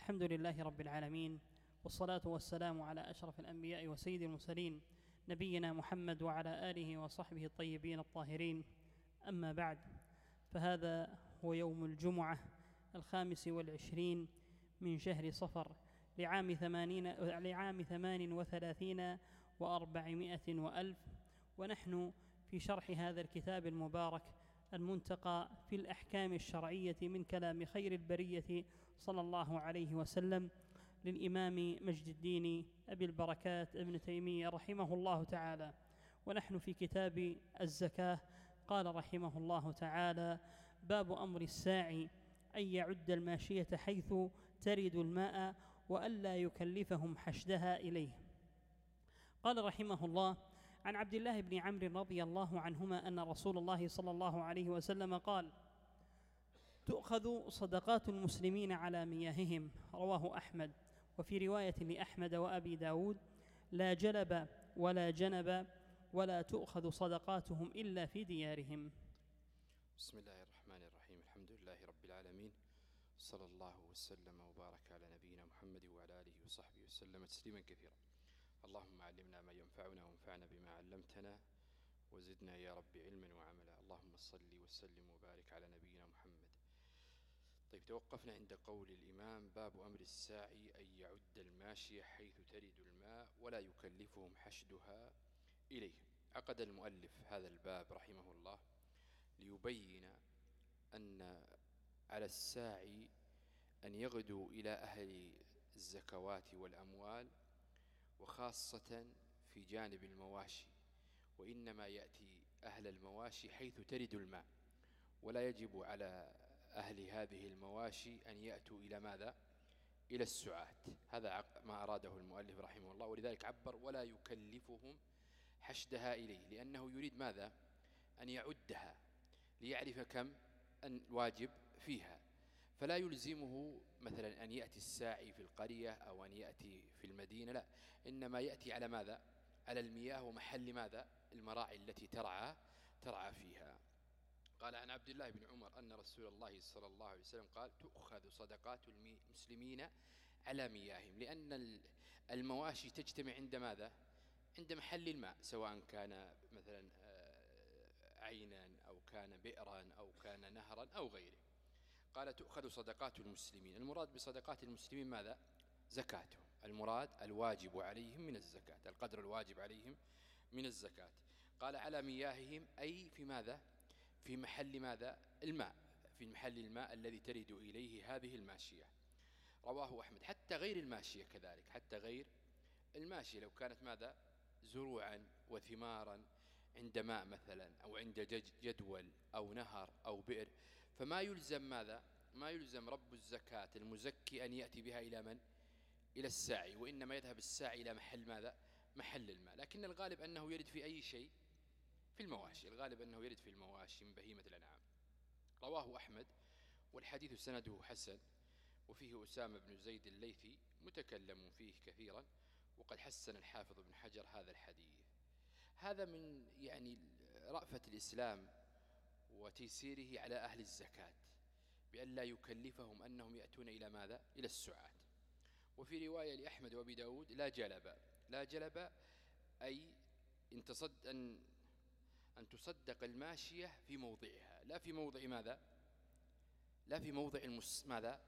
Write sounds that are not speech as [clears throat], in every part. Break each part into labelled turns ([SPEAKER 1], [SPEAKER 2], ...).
[SPEAKER 1] الحمد لله رب العالمين والصلاة والسلام على أشرف الأنبياء وسيد المرسلين نبينا محمد وعلى آله وصحبه الطيبين الطاهرين. أما بعد فهذا هو يوم الجمعة الخامس والعشرين من شهر صفر لعام ثمانين لعام ثمان وثلاثين وأربعمائة وألف ونحن في شرح هذا الكتاب المبارك المنتقى في الأحكام الشرعية من كلام خير البرية صلى الله عليه وسلم للإمام مجد الدين أبي البركات ابن تيمية رحمه الله تعالى. ونحن في كتاب الزكاة. قال رحمه الله تعالى باب أمر الساعي أن يعد الماشية حيث ترد الماء وألا يكلفهم حشدها إليه. قال رحمه الله عن عبد الله بن عمرو رضي الله عنهما أن رسول الله صلى الله عليه وسلم قال تؤخذ صدقات المسلمين على مياههم. رواه أحمد. وفي رواية لأحمد وأبي داود لا جلب ولا جنب ولا تؤخذ صدقاتهم إلا في ديارهم.
[SPEAKER 2] بسم الله الرحمن الرحيم. الحمد لله رب العالمين. صلى الله وسلم وبارك على نبينا محمد وعلى آله وصحبه وسلم تسليما كثيرا. اللهم علمنا ما ينفعنا وانفعنا بما علمتنا وزدنا يا رب علما وعملا. اللهم صل وسلم وبارك على نبينا محمد طيب توقفنا عند قول الإمام باب أمر الساعي أن يعد الماشية حيث ترد الماء ولا يكلفهم حشدها إليه. عقد المؤلف هذا الباب رحمه الله ليبين أن على الساعي أن يغدو إلى أهل الزكوات والأموال وخاصة في جانب المواشي وإنما يأتي أهل المواشي حيث ترد الماء ولا يجب على أهل هذه المواشي أن يأتوا إلى ماذا؟ إلى السعات. هذا ما أراده المؤلف رحمه الله ولذلك عبر ولا يكلفهم حشدها إليه. لأنه يريد ماذا؟ أن يعدها ليعرف كم؟ الواجب فيها. فلا يلزمه مثلا أن يأتي الساعي في القرية أو أن يأتي في المدينة لا. إنما يأتي على ماذا؟ على المياه ومحل ماذا؟ المراعي التي ترعى ترعى فيها. قال عن عبد الله بن عمر أن رسول الله صلى الله عليه وسلم قال تؤخذ صدقات المسلمين على مياههم لأن المواشي تجتمع عند ماذا؟ عند محل الماء سواء كان مثلا آه، عينا أو كان بئرا أو كان نهرا أو غيره. قال تؤخذ صدقات المسلمين. المراد بصدقات المسلمين ماذا؟ زكاتهم المراد الواجب عليهم من الزكاة القدر الواجب عليهم من الزكاة. قال على مياههم أي في ماذا؟ في محل ماذا؟ الماء في محل الماء الذي ترد إليه هذه الماشية. رواه أحمد. حتى غير الماشية كذلك حتى غير الماشية. لو كانت ماذا؟ زروعا وثمارا عند ماء مثلا أو عند جدول أو نهر أو بئر. فما يلزم ماذا؟ ما يلزم رب الزكاة المزكي أن يأتي بها إلى من؟ إلى الساعي. وإنما يذهب الساعي إلى محل ماذا؟ محل الماء. لكن الغالب أنه يرد في أي شيء؟ في المواشي الغالب أنه يرد في المواشي من بهيمة الأنعام. رواه أحمد والحديث سنده حسن وفيه أسامة بن زيد الليثي متكلم فيه كثيرا وقد حسن الحافظ بن حجر هذا الحديث. هذا من يعني رأفة الإسلام وتيسيره على أهل الزكاة بأن لا يكلفهم أنهم يأتون إلى ماذا؟ إلى السعات. وفي رواية لأحمد وأبي داود لا جلب لا جلب أي إن, تصد أن, أن تصدق الماشية في موضعها. لا في موضع ماذا؟ لا في موضع المس ماذا؟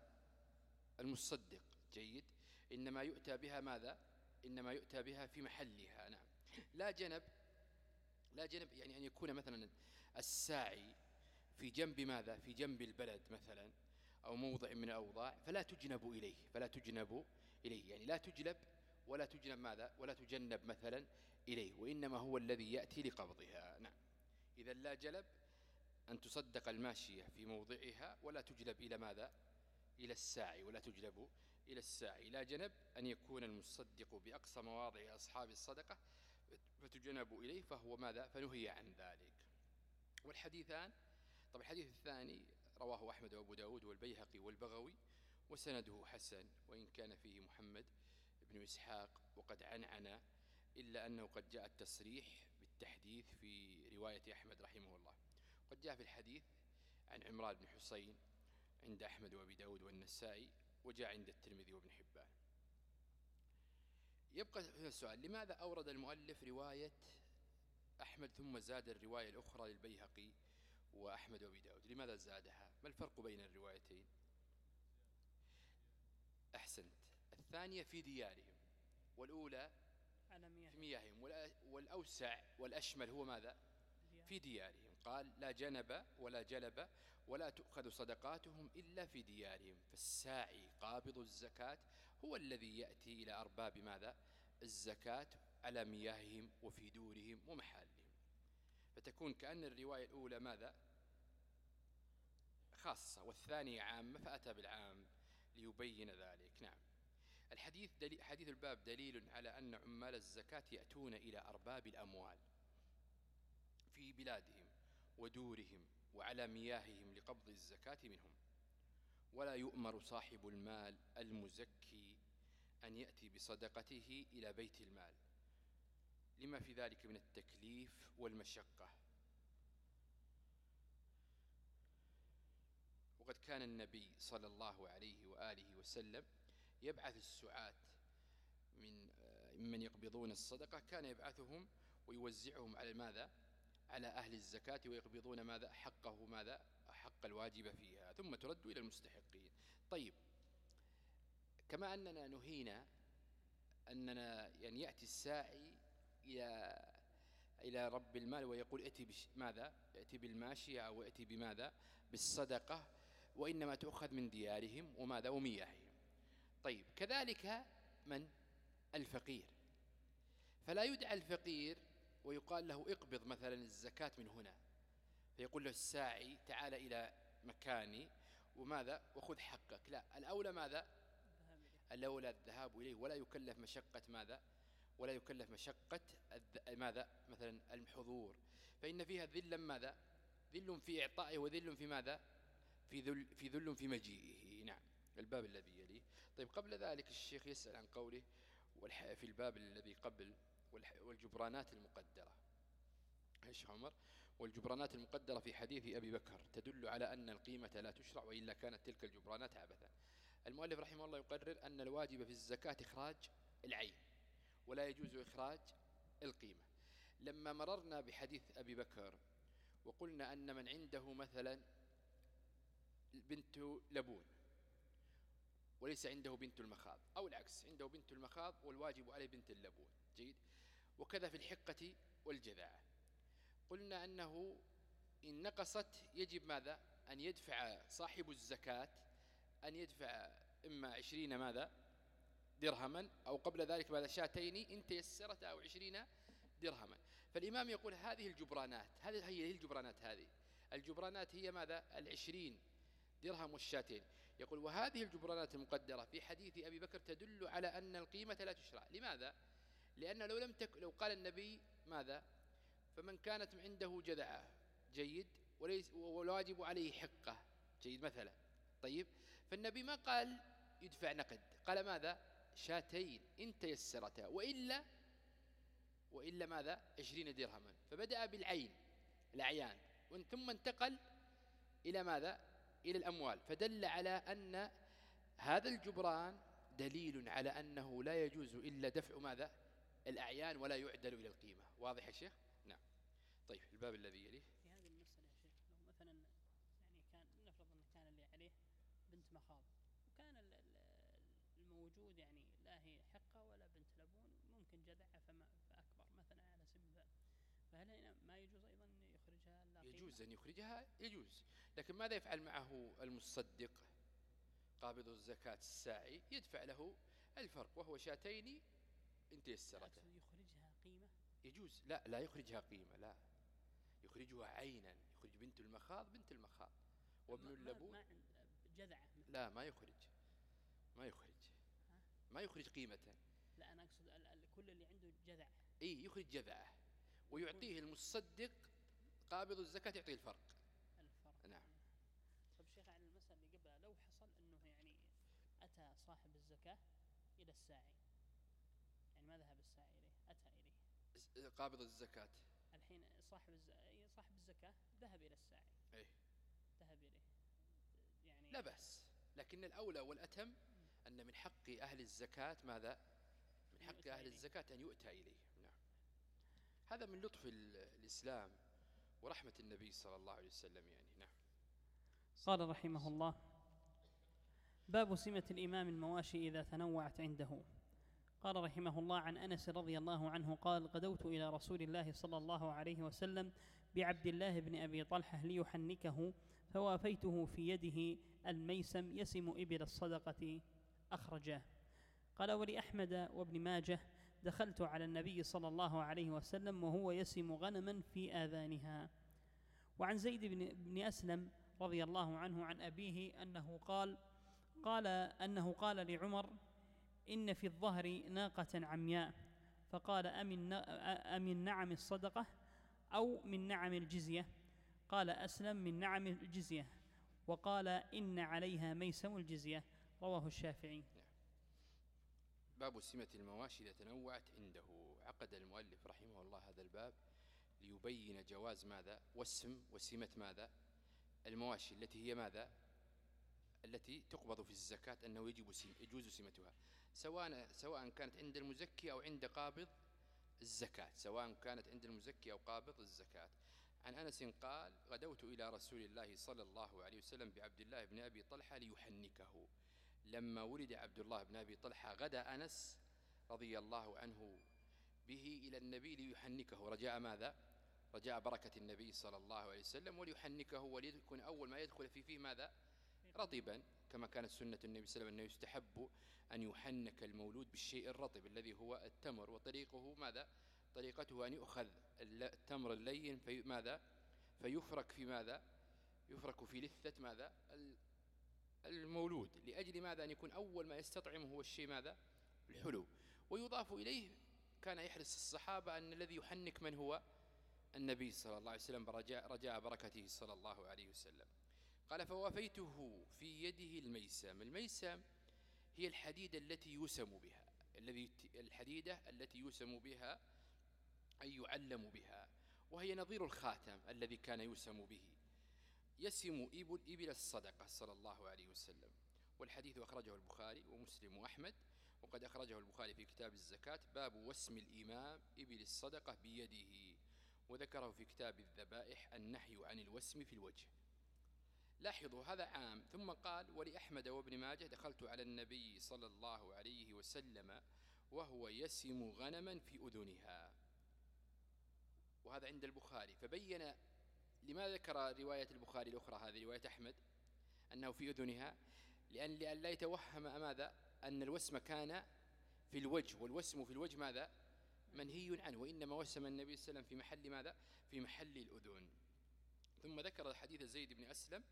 [SPEAKER 2] المصدق. جيد. إنما يؤتى بها ماذا؟ إنما يؤتى بها في محلها. نعم. لا جنب لا جنب يعني أن يكون مثلا الساعي في جنب ماذا؟ في جنب البلد مثلا أو موضع من الأوضاع فلا تجنب إليه فلا تجنب إليه. يعني لا تجلب ولا تجنب ماذا؟ ولا تجنب مثلا إليه وإنما هو الذي يأتي لقبضها. نعم. إذا لا جلب أن تصدق الماشية في موضعها ولا تجلب إلى ماذا؟ إلى الساعي ولا تجلب إلى الساعي. لا جنب أن يكون المصدق بأقصى مواضع أصحاب الصدقة فتجنب إليه فهو ماذا؟ فنهي عن ذلك. والحديثان طب الحديث الثاني رواه أحمد وأبو داود والبيهقي والبغوي وسنده حسن وإن كان فيه محمد بن إسحاق وقد عنعن إلا أنه قد جاء التصريح بالتحديث في رواية أحمد رحمه الله. قد جاء في الحديث عن عمران بن حسين عند أحمد وأبي داود والنسائي وجاء عند الترمذي وابن حبان. يبقى هنا السؤال لماذا أورد المؤلف رواية أحمد ثم زاد الرواية الأخرى للبيهقي وأحمد وأبي داود؟ لماذا زادها؟ ما الفرق بين الروايتين؟ أحسنت. الثانية في ديارهم والأولى في مياههم. والأوسع والأشمل هو ماذا؟ في ديارهم. قال لا جنب ولا جلب ولا تؤخذ صدقاتهم إلا في ديارهم. فالساعي قابض الزكاة هو الذي يأتي إلى أرباب ماذا؟ الزكاة على مياههم وفي دورهم ومحالهم. فتكون كأن الرواية الأولى ماذا؟ خاصة والثانية عامة فأتى بالعام ليبين ذلك. نعم. الحديث دليل حديث الباب دليل على أن عمال الزكاة يأتون إلى أرباب الأموال في بلادهم ودورهم وعلى مياههم لقبض الزكاة منهم. ولا يؤمر صاحب المال المزكي أن يأتي بصدقته إلى بيت المال. لما في ذلك من التكليف والمشقة. وقد كان النبي صلى الله عليه وآله وسلم يبعث السعاة من من يقبضون الصدقة. كان يبعثهم ويوزعهم على ماذا؟ على أهل الزكاة ويقبضون ماذا؟ حقه ماذا؟ حق الواجب فيها ثم ترد إلى المستحقين. طيب كما أننا نهينا أننا يعني يأتي الساعي إلى إلى رب المال ويقول ائتي ماذا؟ ائتي بالماشية أو ائتي بماذا؟ بالصدقة وإنما تؤخذ من ديارهم وماذا؟ ومياههم. طيب كذلك من؟ الفقير. فلا يدعى الفقير ويقال له اقبض مثلا الزكاة من هنا. فيقول له الساعي تعال إلى مكاني وماذا؟ وخذ حقك. لا الأولى ماذا؟ الأولى الذهاب إليه. ولا يكلف مشقة ماذا؟ ولا يكلف مشقة ماذا؟ مثلا الحضور. فإن فيها ذلا ماذا؟ ذل في إعطائه وذل في ماذا؟ في ذل في ذل في مجيئه. نعم الباب الذي يليه. طيب قبل ذلك الشيخ يسأل عن قوله في الباب الذي قبل والجبرانات المقدرة. إيش عمر؟ والجبرانات المقدرة في حديث أبي بكر تدل على أن القيمة لا تشرع وإلا كانت تلك الجبرانات عبثا. المؤلف رحمه الله يقرر أن الواجب في الزكاة إخراج العين ولا يجوز إخراج القيمة. لما مررنا بحديث أبي بكر وقلنا أن من عنده مثلا بنت لبون وليس عنده بنت المخاض أو العكس عنده بنت المخاض والواجب عليه بنت اللبون. جيد؟ وكذا في الحقة والجذاعة. قلنا أنه إن نقصت يجب ماذا؟ أن يدفع صاحب الزكاة أن يدفع إما عشرين ماذا؟ درهما أو قبل ذلك ماذا شاتين إن تيسرت أو عشرين درهما. فالإمام يقول هذه الجبرانات هذه هي الجبرانات هذه. الجبرانات هي ماذا؟ العشرين درهم والشاتين. يقول وهذه الجبرانات المقدرة في حديث أبي بكر تدل على أن القيمة لا تشرع. لماذا؟ لأن لو لم تك لو قال النبي ماذا؟ فمن كانت عنده جذعة جيد وليس والواجب عليه حقة. جيد مثلا. طيب؟ فالنبي ما قال يدفع نقد. قال ماذا؟ شاتين إن تيسرتا وإلا وإلا ماذا؟ عشرين درهما. فبدأ بالعين الأعيان. ثم انتقل إلى ماذا؟ إلى الأموال. فدل على أن هذا الجبران دليل على أنه لا يجوز إلا دفع ماذا؟ الأعيان ولا يعدل إلى القيمة. واضح يا شيخ؟ نعم. طيب الباب الذي يليه.
[SPEAKER 1] في هذه المسألة يا شيخ لو مثلا يعني كان نفرض أن كان اللي عليه بنت مخاض وكان الموجود يعني لا هي حقة ولا بنت لبون ممكن جذعها فما فأكبر مثلا على سبيل فهل هنا ما يجوز أيضا يخرجها لا
[SPEAKER 2] يجوز أن يخرجها؟ يجوز. لكن ماذا يفعل معه المصدق؟ قابض الزكاة الساعي يدفع له الفرق وهو شاتين إن تيسرته
[SPEAKER 1] يخرجها قيمة؟
[SPEAKER 2] يجوز. لا لا يخرجها قيمة لا. يخرجها عينا يخرج بنت المخاض بنت المخاض. وابن اللبون
[SPEAKER 1] ما جذعة.
[SPEAKER 2] لا ما يخرج. ما يخرج. ما يخرج قيمة.
[SPEAKER 1] لا أنا أقصد كل اللي عنده جذع.
[SPEAKER 2] إيه يخرج جذعه. ويعطيه المصدق قابض الزكاة يعطيه الفرق نعم
[SPEAKER 1] طيب شيخ عن المسألة اللي قبلها لو حصل أنه يعني أتى صاحب الزكاة إلى الساعي يعني ما ذهب الساعي إليه أتى إليه
[SPEAKER 2] قابض الزكاة.
[SPEAKER 1] الحين صاحب صاحب الزكاة ذهب إلى الساعي
[SPEAKER 2] إيه.
[SPEAKER 1] ذهب إليه.
[SPEAKER 2] يعني لا بأس. لكن الأولى والأتم أن من حق أهل الزكاة ماذا؟ من حق أهل الزكاة أن يؤتى إليه. نعم. هذا من لطف الإسلام ورحمة النبي صلى الله عليه وسلم يعني. نعم.
[SPEAKER 1] قال رحمه الله باب سمة الإمام المواشي إذا تنوعت عنده. قال رحمه الله عن أنس رضي الله عنه قال غدوت إلى رسول الله صلى الله عليه وسلم بعبد الله بن أبي طلحة ليحنكه فوافيته في يده الميسم يسم إبل الصدقة أخرجاه قال ولأحمد وابن ماجه دخلت على النبي صلى الله عليه وسلم وهو يسم غنما في آذانها. وعن زيد بن, بن أسلم رضي الله عنه عن أبيه أنه قال قال أنه قال لعمر إن في الظهر ناقة عمياء. فقال أمن, أمن نعم الصدقة أو من نعم الجزية؟ قال أسلم من نعم الجزية. وقال إن عليها ميسم الجزية. رواه الشافعي.
[SPEAKER 2] باب سمة المواشي إذا تنوعت عنده. عقد المؤلف رحمه الله هذا الباب ليبين جواز ماذا وسم وسمة ماذا. المواشي التي هي ماذا؟ التي تقبض في الزكاة أنه يجب سم يجوز سمتها. سواء سواء كانت عند المزكي أو عند قابض الزكاة. سواء كانت عند المزكي أو قابض الزكاة. عن أنس قال غدوت إلى رسول الله صلى الله عليه وسلم بعبد الله بن أبي طلحة ليحنكه. لما ولد عبد الله بن أبي طلحة غدا أنس رضي الله عنه به إلى النبي ليحنكه. رجاء ماذا؟ رجاء بركة النبي صلى الله عليه وسلم وليحنكه وليكون أول ما يدخل في فيه ماذا؟ رطبا. كما كانت سنة النبي صلى الله عليه وسلم أنه يستحب أن يحنك المولود بالشيء الرطب الذي هو التمر وطريقه ماذا؟ طريقته أن يؤخذ التمر اللين في ماذا؟ فيفرك في ماذا؟ يفرك في لثة ماذا؟ المولود لأجل ماذا؟ أن يكون أول ما يستطعم هو الشيء ماذا؟ الحلو. ويضاف إليه كان يحرص الصحابة أن الذي يحنك من هو؟ النبي صلى الله عليه وسلم رجاء, رجاء بركته صلى الله عليه وسلم. قال فوافيته في يده الميسم الميسم هي الحديدة التي يسم بها الذي الحديدة التي يسم بها أي يعلم بها وهي نظير الخاتم الذي كان يسم به. يسم إبل, إبل الصدقة صلى الله عليه وسلم. والحديث أخرجه البخاري ومسلم وأحمد وقد أخرجه البخاري في كتاب الزكاة باب وسم الإمام إبل الصدقة بيده. وذكره في كتاب الذبائح النحي عن الوسم في الوجه. لاحظوا هذا عام ثم قال ولأحمد وابن ماجه دخلت على النبي صلى الله عليه وسلم وهو يسم غنما في أذنها. وهذا عند البخاري. فبين لماذا ذكر رواية البخاري الأخرى هذه رواية أحمد أنه في أذنها لأن لا يتوهم ماذا؟ أن الوسم كان في الوجه والوسم في الوجه ماذا؟ منهي عنه وإنما وسم النبي صلى الله عليه وسلم في محل ماذا؟ في محل الأذن. ثم ذكر حديث زيد بن أسلم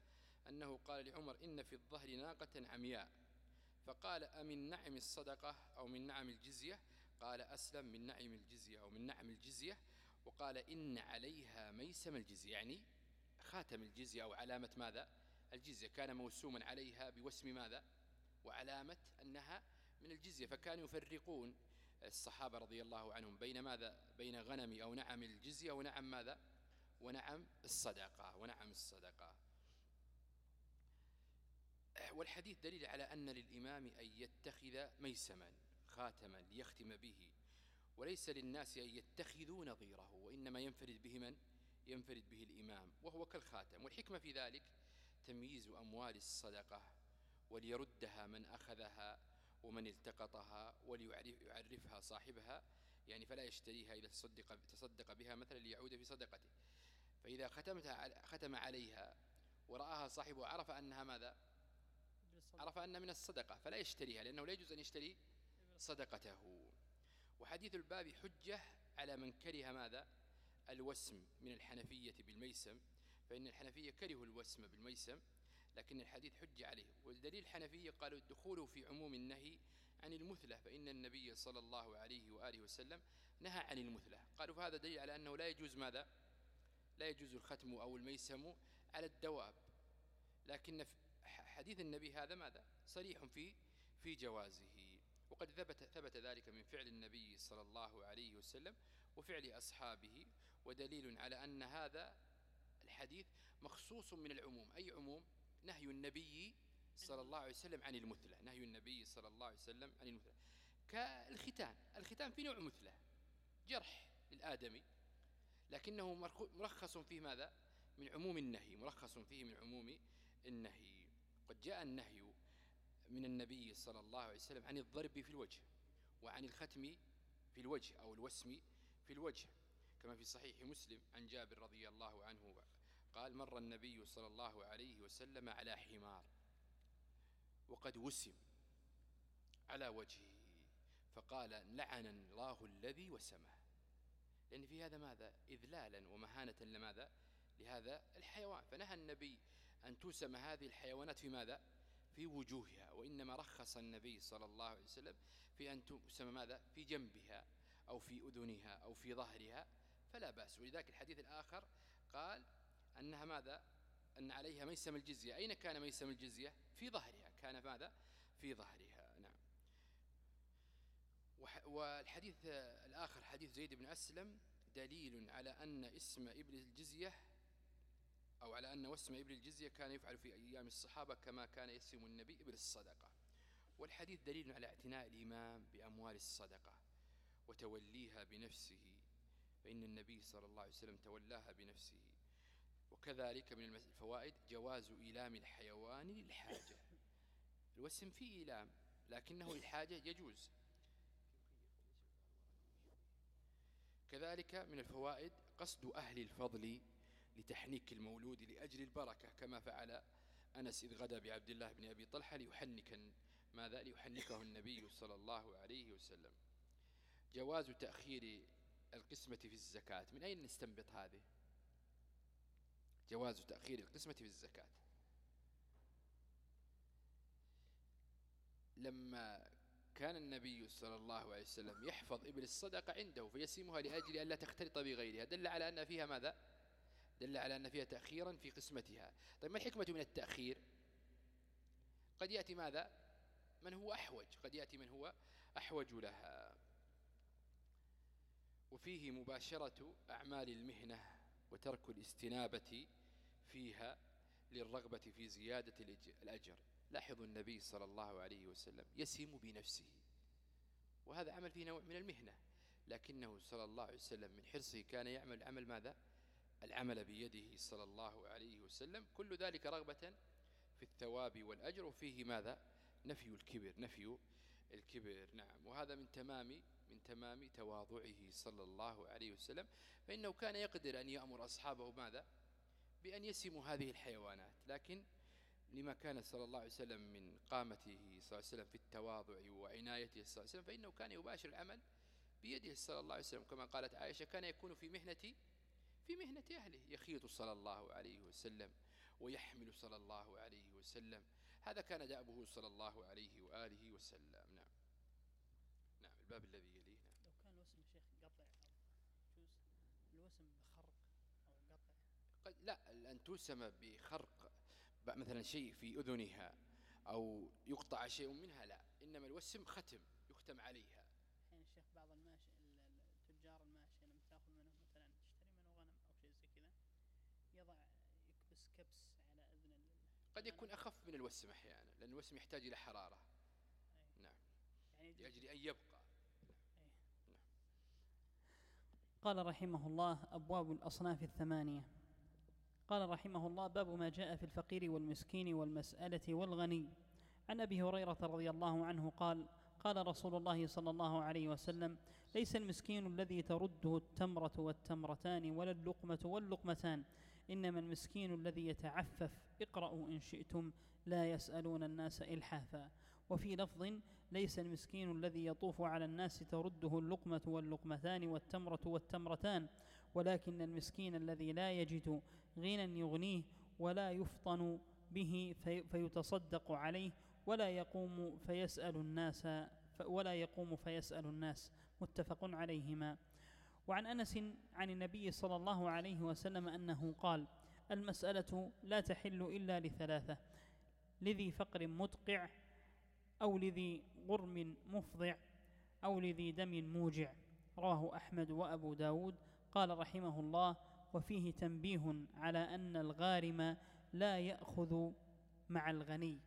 [SPEAKER 2] أنه قال لعمر إن في الظهر ناقة عمياء. فقال أمن نعم الصدقة أو من نعم الجزية؟ قال أسلم من نعم الجزية أو من نعم الجزية. وقال إن عليها ميسم الجزية يعني خاتم الجزية أو علامة ماذا؟ الجزية. كان موسوما عليها بوسم ماذا؟ وعلامة أنها من الجزية. فكانوا يفرقون. الصحابة رضي الله عنهم بين ماذا؟ بين غنم أو نعم الجزية ونعم ماذا؟ ونعم الصدقة ونعم الصدقة. والحديث دليل على أن للإمام أن يتخذ ميسما خاتما ليختم به وليس للناس أن يتخذوا نظيره وإنما ينفرد به من؟ ينفرد به الإمام وهو كالخاتم. والحكمة في ذلك تمييز أموال الصدقة وليردها من أخذها ومن التقطها وليعرفها صاحبها يعني فلا يشتريها إذا تصدق, تصدق بها مثلا ليعود في صدقته. فإذا ختمتها ختم عليها ورآها صاحبه عرف أنها ماذا؟ عرف أنها من الصدقة فلا يشتريها لأنه لا يجوز أن يشتري صدقته. وحديث الباب حجة على من كره ماذا؟ الوسم من الحنفية بالميسم فإن الحنفية كرهوا الوسم بالميسم لكن الحديث حج عليه. والدليل الحنفية قالوا الدخول في عموم النهي عن المثلة فإن النبي صلى الله عليه وآله وسلم نهى عن المثلة. قالوا فهذا دليل على أنه لا يجوز ماذا؟ لا يجوز الختم أو الميسم على الدواب. لكن حديث النبي هذا ماذا؟ صريح في في جوازه. وقد ثبت, ثبت ذلك من فعل النبي صلى الله عليه وسلم وفعل أصحابه. ودليل على أن هذا الحديث مخصوص من العموم. أي عموم؟ نهي النبي صلى الله عليه وسلم عن المثلة. نهي النبي صلى الله عليه وسلم عن المثلة. كالختان. الختان في نوع مثلة. جرح للآدمي. لكنه مرخص فيه ماذا؟ من عموم النهي. مرخص فيه من عموم النهي. قد جاء النهي من النبي صلى الله عليه وسلم عن الضرب في الوجه وعن الختم في الوجه أو الوسم في الوجه كما في صحيح مسلم عن جابر رضي الله عنه قال مر النبي صلى الله عليه وسلم على حمار وقد وسم على وجهه فقال لعن الله الذي وسمه. لأن في هذا ماذا؟ إذلالا ومهانة لماذا؟ لهذا الحيوان. فنهى النبي أن توسم هذه الحيوانات في ماذا؟ في وجوهها وإنما رخص النبي صلى الله عليه وسلم في أن تسمى ماذا؟ في جنبها أو في أذنها أو في ظهرها فلا بأس. ولذلك الحديث الآخر قال أنها ماذا؟ أن عليها ميسم الجزية. أين كان ميسم الجزية؟ في ظهرها. كان ماذا؟ في ظهرها. نعم. والحديث الآخر حديث زيد بن أسلم دليل على أن اسم إبل الجزية أو على أن وسم إبل الجزية كان يفعل في أيام الصحابة كما كان يسم النبي إبل الصدقة. والحديث دليل على اعتناء الإمام بأموال الصدقة وتوليها بنفسه فإن النبي صلى الله عليه وسلم تولاها بنفسه. وكذلك من الفوائد جواز إيلام الحيوان للحاجة. الوسم فيه إيلام لكنه للحاجة يجوز. كذلك من الفوائد قصد أهل الفضل لتحنيك المولود لأجل البركة كما فعل أنس إذ غدا بعبد الله بن أبي طلحة ليحنك ماذا؟ ليحنكه النبي صلى الله عليه وسلم. جواز تأخير القسمة في الزكاة من أين نستنبط هذه؟ جواز تأخير القسمة في الزكاة. لما كان النبي صلى الله عليه وسلم يحفظ إبل الصدقة عنده فيسيمها لأجل أن لا تختلط بغيرها دل على أن فيها ماذا؟ دل على أن فيها تأخيرا في قسمتها. طيب ما الحكمة من التأخير؟ قد يأتي ماذا؟ من هو أحوج. قد يأتي من هو أحوج لها. وفيه مباشرة أعمال المهنة وترك الاستنابة فيها للرغبة في زيادة الأجر. لاحظوا النبي صلى الله عليه وسلم يسم بنفسه. وهذا عمل فيه نوع من المهنة. لكنه صلى الله عليه وسلم من حرصه كان يعمل عمل ماذا؟ العمل بيده صلى الله عليه وسلم. كل ذلك رغبة في الثواب والأجر وفيه ماذا؟ نفي الكبر نفي الكبر. نعم. وهذا من تمام من تمام تواضعه صلى الله عليه وسلم. فإنه كان يقدر أن يأمر أصحابه ماذا؟ بأن يسموا هذه الحيوانات. لكن لما كان صلى الله عليه وسلم من قامته صلى الله عليه وسلم في التواضع وعنايته صلى الله عليه وسلم فإنه كان يباشر العمل بيده صلى الله عليه وسلم. كما قالت عائشة كان يكون في مهنة في مهنة أهله يخيط صلى الله عليه وسلم ويحمل صلى الله عليه وسلم. هذا كان دأبه صلى الله عليه وآله وسلم. نعم. نعم الباب الذي يليه. نعم.
[SPEAKER 1] لو كان الوسم شيخ قطع الوسم بخرق أو قطع؟
[SPEAKER 2] قد لا أن توسم بخرق مثلا شيء في أذنها أو يقطع شيء منها لا. إنما الوسم ختم يختم عليها
[SPEAKER 1] الحين الشيخ بعض الماشي التجار الماشية لما تاخذ منه مثلا تشتري منه غنم أو شيء زي كذا يضع يكبس كبس على أذن
[SPEAKER 2] قد يكون أخف من الوسم أحيانا لأن الوسم يحتاج إلى حرارة.
[SPEAKER 1] أي.
[SPEAKER 2] نعم.
[SPEAKER 1] يعني
[SPEAKER 2] لأجل أن يبقى.
[SPEAKER 1] قال رحمه الله أبواب الأصناف الثمانية. قال رحمه الله باب ما جاء في الفقير والمسكين والمسألة والغني. عن أبي هريرة رضي الله عنه قال قال رسول الله صلى الله عليه وسلم ليس المسكين الذي ترده التمرة والتمرتان ولا اللقمة واللقمتان. إنما المسكين الذي يتعفف اقرأوا إن شئتم لا يسألون الناس إلحافا. وفي لفظ ليس المسكين الذي يطوف على الناس ترده اللقمة واللقمتان والتمرة والتمرتان ولكن المسكين الذي لا يجد غنى يغنيه ولا يفطن به في فيتصدق عليه ولا يقوم فيسأل الناس ولا يقوم فيسأل الناس. متفق عليهما. وعن أنس عن النبي صلى الله عليه وسلم أنه قال المسألة لا تحل إلا لثلاثة لذي فقر مدقع أو لذي غرم مفضع أو لذي دم موجع. رواه أحمد وأبو داود. قال رحمه الله وفيه تنبيه على أن الغارم لا يأخذ مع الغني.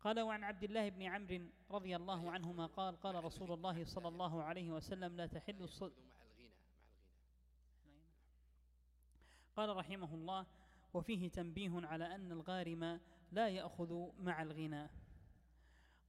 [SPEAKER 1] قال وعن عبد الله بن عمرو رضي الله عنهما قال قال رسول الله صلى الله عليه وسلم لا تحل الصد
[SPEAKER 2] مع الغنى مع الغنى
[SPEAKER 1] قال رحمه الله وفيه تنبيه على أن الغارم لا يأخذ مع الغنى.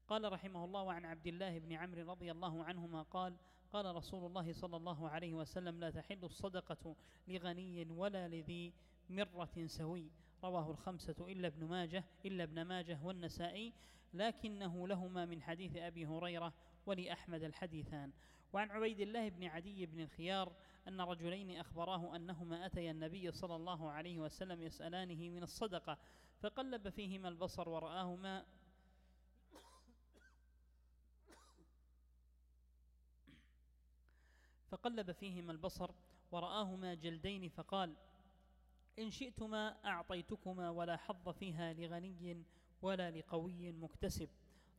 [SPEAKER 1] قال رحمه الله وعن عبد الله بن عمرو رضي الله عنهما قال قال رسول الله صلى الله عليه وسلم لا تحل الصدقة لغني ولا لذي مرة سوي. رواه الخمسة إلا ابن ماجه إلا ابن ماجه والنسائي لكنه لهما من حديث أبي هريرة ولأحمد الحديثان. وعن عبيد الله بن عدي بن الخيار أن رجلين أخبراه أنهما أتيا النبي صلى الله عليه وسلم يسألانه من الصدقة فقلب فيهما البصر ورآهما فقلب فيهما البصر ورآهما جلدين فقال إن شئتما أعطيتكما ولا حظ فيها لغني ولا لقوي مكتسب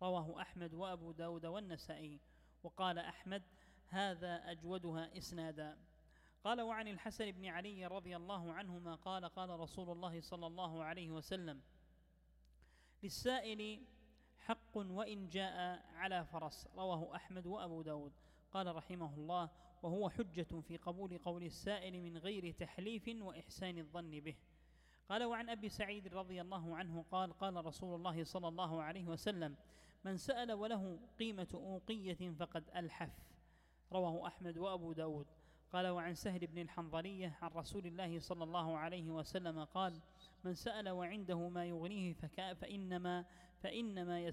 [SPEAKER 1] رواه أحمد وأبو داود والنسائي. وقال أحمد هذا أجودها إسنادا قال وعن الحسن بن علي رضي الله عنهما قال قال رسول الله صلى الله عليه وسلم للسائل حق وإن جاء على فرس رواه أحمد وأبو داود. قال رحمه الله وهو حجة في قبول قول السائل من غير تحليف وإحسان الظن به. قال وعن أبي سعيد رضي الله عنه قال قال رسول الله صلى الله عليه وسلم من سأل وله قيمة أوقية فقد ألحف. رواه أحمد وأبو داود. قال وعن سهل بن الحنظلية عن رسول الله صلى الله عليه وسلم قال من سأل وعنده ما يغنيه فإنما فإنما,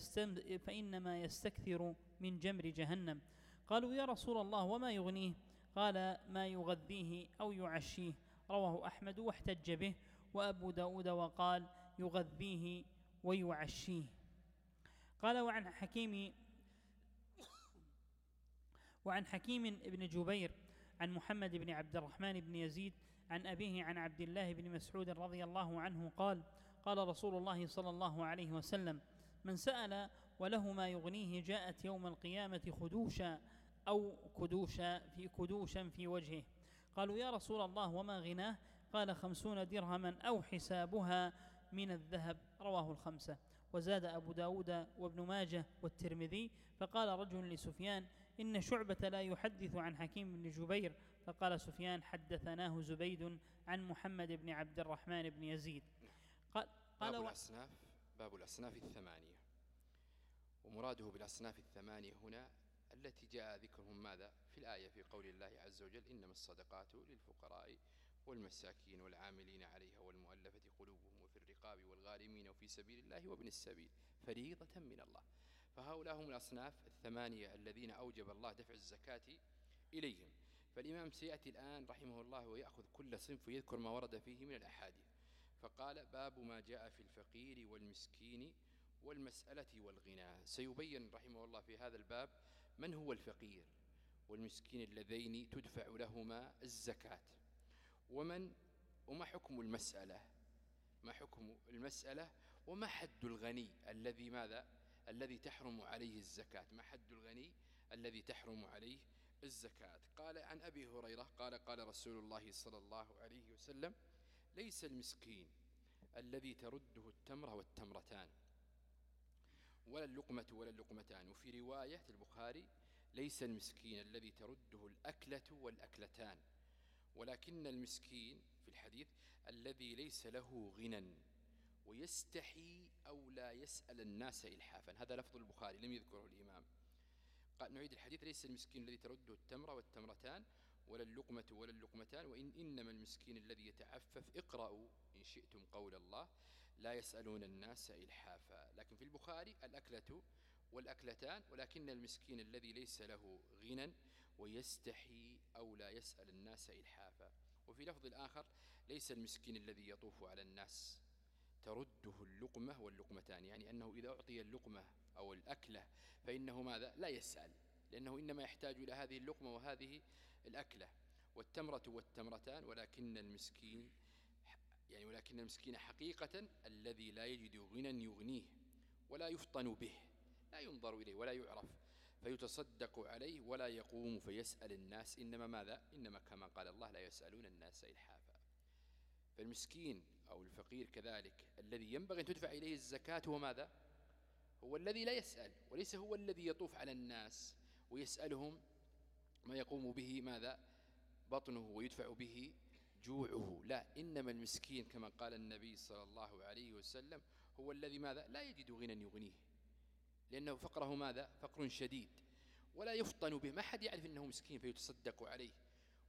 [SPEAKER 1] فإنما يستكثر من جمر جهنم قالوا يا رسول الله وما يغنيه؟ قال ما يغذيه أو يعشيه رواه أحمد واحتج به وأبو داود وقال يغذيه ويعشيه قال وعن حكيم وعن حكيم بن جبير عن محمد بن عبد الرحمن بن يزيد عن أبيه عن عبد الله بن مسعود رضي الله عنه قال قال رسول الله صلى الله عليه وسلم من سأل وله ما يغنيه جاءت يوم القيامة خدوشا أو كدوشا في كدوشا في وجهه. قالوا يا رسول الله وما غناه؟ قال خمسون درهما أو حسابها من الذهب. رواه الخمسة. وزاد أبو داود وابن ماجه والترمذي. فقال رجل لسفيان إن شعبة لا يحدث عن حكيم بن جبير. فقال سفيان حدثناه زبيد عن محمد بن عبد الرحمن بن يزيد.
[SPEAKER 2] قال, قال باب الأصناف باب الأصناف الثمانية. ومراده بالأصناف الثمانية هنا التي جاء ذكرهم ماذا؟ في الآية في قول الله عز وجل إنما الصدقات للفقراء والمساكين والعاملين عليها والمؤلفة قلوبهم وفي الرقاب والغارمين وفي سبيل الله وابن السبيل فريضة من الله. فهؤلاء هم الأصناف الثمانية الذين أوجب الله دفع الزكاة إليهم. فالإمام سيأتي الآن رحمه الله ويأخذ كل صنف ويذكر ما ورد فيه من الأحاديث. فقال باب ما جاء في الفقير والمسكين والمسألة والغنى. سيبين رحمه الله في هذا الباب من هو الفقير والمسكين اللذين تدفع لهما الزكاة. ومن وما حكم المسألة؟ ما حكم المسألة؟ وما حد الغني الذي ماذا؟ الذي تحرم عليه الزكاة ما حد الغني الذي تحرم عليه الزكاة. قال عن أبي هريرة قال قال رسول الله صلى الله عليه وسلم ليس المسكين الذي ترده التمرة والتمرتان ولا اللقمة ولا اللقمتان. وفي رواية البخاري ليس المسكين الذي ترده الأكلة والأكلتان ولكن المسكين في الحديث الذي ليس له غنى ويستحي أو لا يسأل الناس إلحافا. هذا لفظ البخاري لم يذكره الإمام. قال نعيد الحديث ليس المسكين الذي ترده التمرة والتمرتان ولا اللقمة ولا اللقمتان وإن إنما المسكين الذي يتعفف اقرأوا إن شئتم قول الله لا يسألون الناس إلحافا. لكن في البخاري الأكلة والأكلتان ولكن المسكين الذي ليس له غنى ويستحي أو لا يسأل الناس إلحافا. وفي لفظ الآخر ليس المسكين الذي يطوف على الناس ترده اللقمة واللقمتان يعني أنه إذا أعطي اللقمة أو الأكلة فإنه ماذا؟ لا يسأل لأنه إنما يحتاج إلى هذه اللقمة وهذه الأكلة. والتمرة والتمرتان ولكن المسكين يعني ولكن المسكين حقيقة الذي لا يجد غنى يغنيه ولا يفطن به لا ينظر إليه ولا يعرف فيتصدق عليه ولا يقوم فيسأل الناس. إنما ماذا؟ إنما كما قال الله لا يسألون الناس إلحافا. فالمسكين أو الفقير كذلك الذي ينبغي أن تدفع إليه الزكاة هو ماذا؟ هو الذي لا يسأل وليس هو الذي يطوف على الناس ويسألهم ما يقوم به ماذا؟ بطنه ويدفع به جوعه. لا إنما المسكين كما قال النبي صلى الله عليه وسلم هو الذي ماذا؟ لا يجد غنى يغنيه لأنه فقره ماذا؟ فقر شديد ولا يفطن به ما حد يعرف أنه مسكين فيتصدق عليه.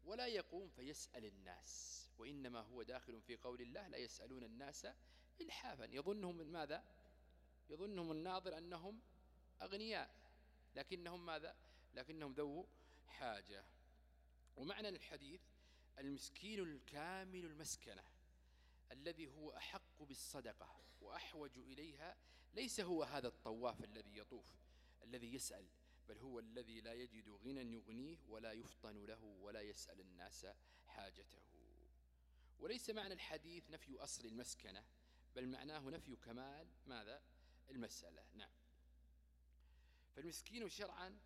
[SPEAKER 2] ولا يقوم فيسأل الناس وإنما هو داخل في قول الله لا يسألون الناس إلحافا. يظنهم ماذا؟ يظنهم الناظر أنهم أغنياء لكنهم ماذا؟ لكنهم ذو حاجة. ومعنى الحديث المسكين الكامل المسكنة الذي هو أحق بالصدقة وأحوج إليها ليس هو هذا الطواف الذي يطوف الذي يسأل. بل هو الذي لا يجد غنى يغنيه ولا يفطن له ولا يسأل الناس حاجته. وليس معنى الحديث نفي أصل المسكنة بل معناه نفي كمال ماذا؟ المسألة. نعم. فالمسكين شرعا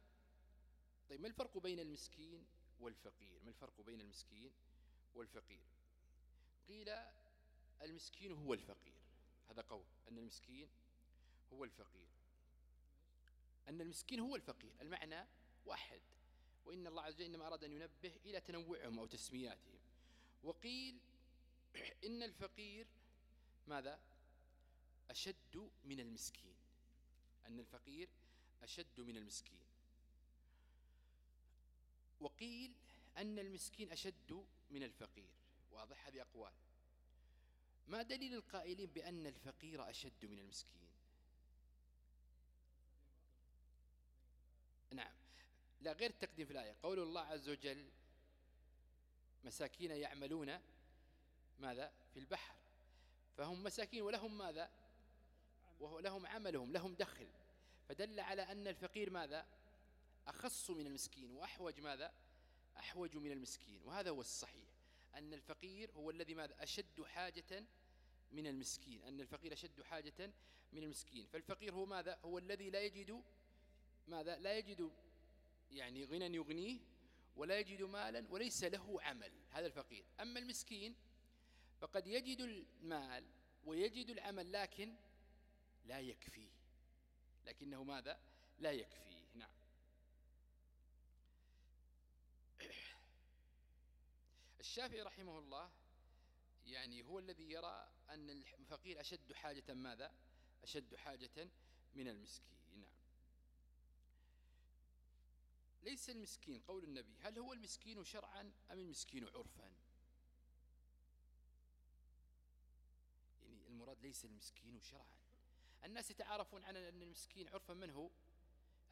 [SPEAKER 2] طيب ما الفرق بين المسكين والفقير؟ ما الفرق بين المسكين والفقير؟ قيل المسكين هو الفقير. هذا قول أن المسكين هو الفقير. أن المسكين هو الفقير. المعنى واحد. وإن الله عز وجل إنما أراد أن ينبه إلى تنوعهم أو تسمياتهم. وقيل [clears throat] إن الفقير ماذا؟ أشد من المسكين. أن الفقير أشد من المسكين. وقيل أن المسكين أشد من الفقير. واضح هذه أقوال ما دليل القائلين بأن الفقير أشد من المسكين نعم لا غير التقديم في الآية. قول الله عز وجل مساكين يعملون ماذا؟ في البحر. فهم مساكين ولهم ماذا؟ ولهم عملهم لهم دخل. فدل على أن الفقير ماذا؟ أخص من المسكين وأحوج ماذا؟ أحوج من المسكين. وهذا هو الصحيح أن الفقير هو الذي ماذا؟ أشد حاجة من المسكين أن الفقير أشد حاجة من المسكين. فالفقير هو ماذا؟ هو الذي لا يجد ماذا؟ لا يجد يعني غنى يغنيه ولا يجد مالا وليس له عمل هذا الفقير. أما المسكين فقد يجد المال ويجد العمل لكن لا يكفيه. لكنه ماذا؟ لا يكفيه. نعم. [clears throat] الشافعي رحمه الله يعني هو الذي يرى أن الفقير أشد حاجة ماذا؟ أشد حاجة من المسكين نعم ليس المسكين قول النبي هل هو المسكين شرعا أم المسكين عرفا؟ يعني المراد ليس المسكين شرعا. الناس يتعارفون على أن المسكين عرفا من هو؟